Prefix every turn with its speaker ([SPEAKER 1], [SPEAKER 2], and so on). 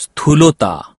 [SPEAKER 1] स्थूलता।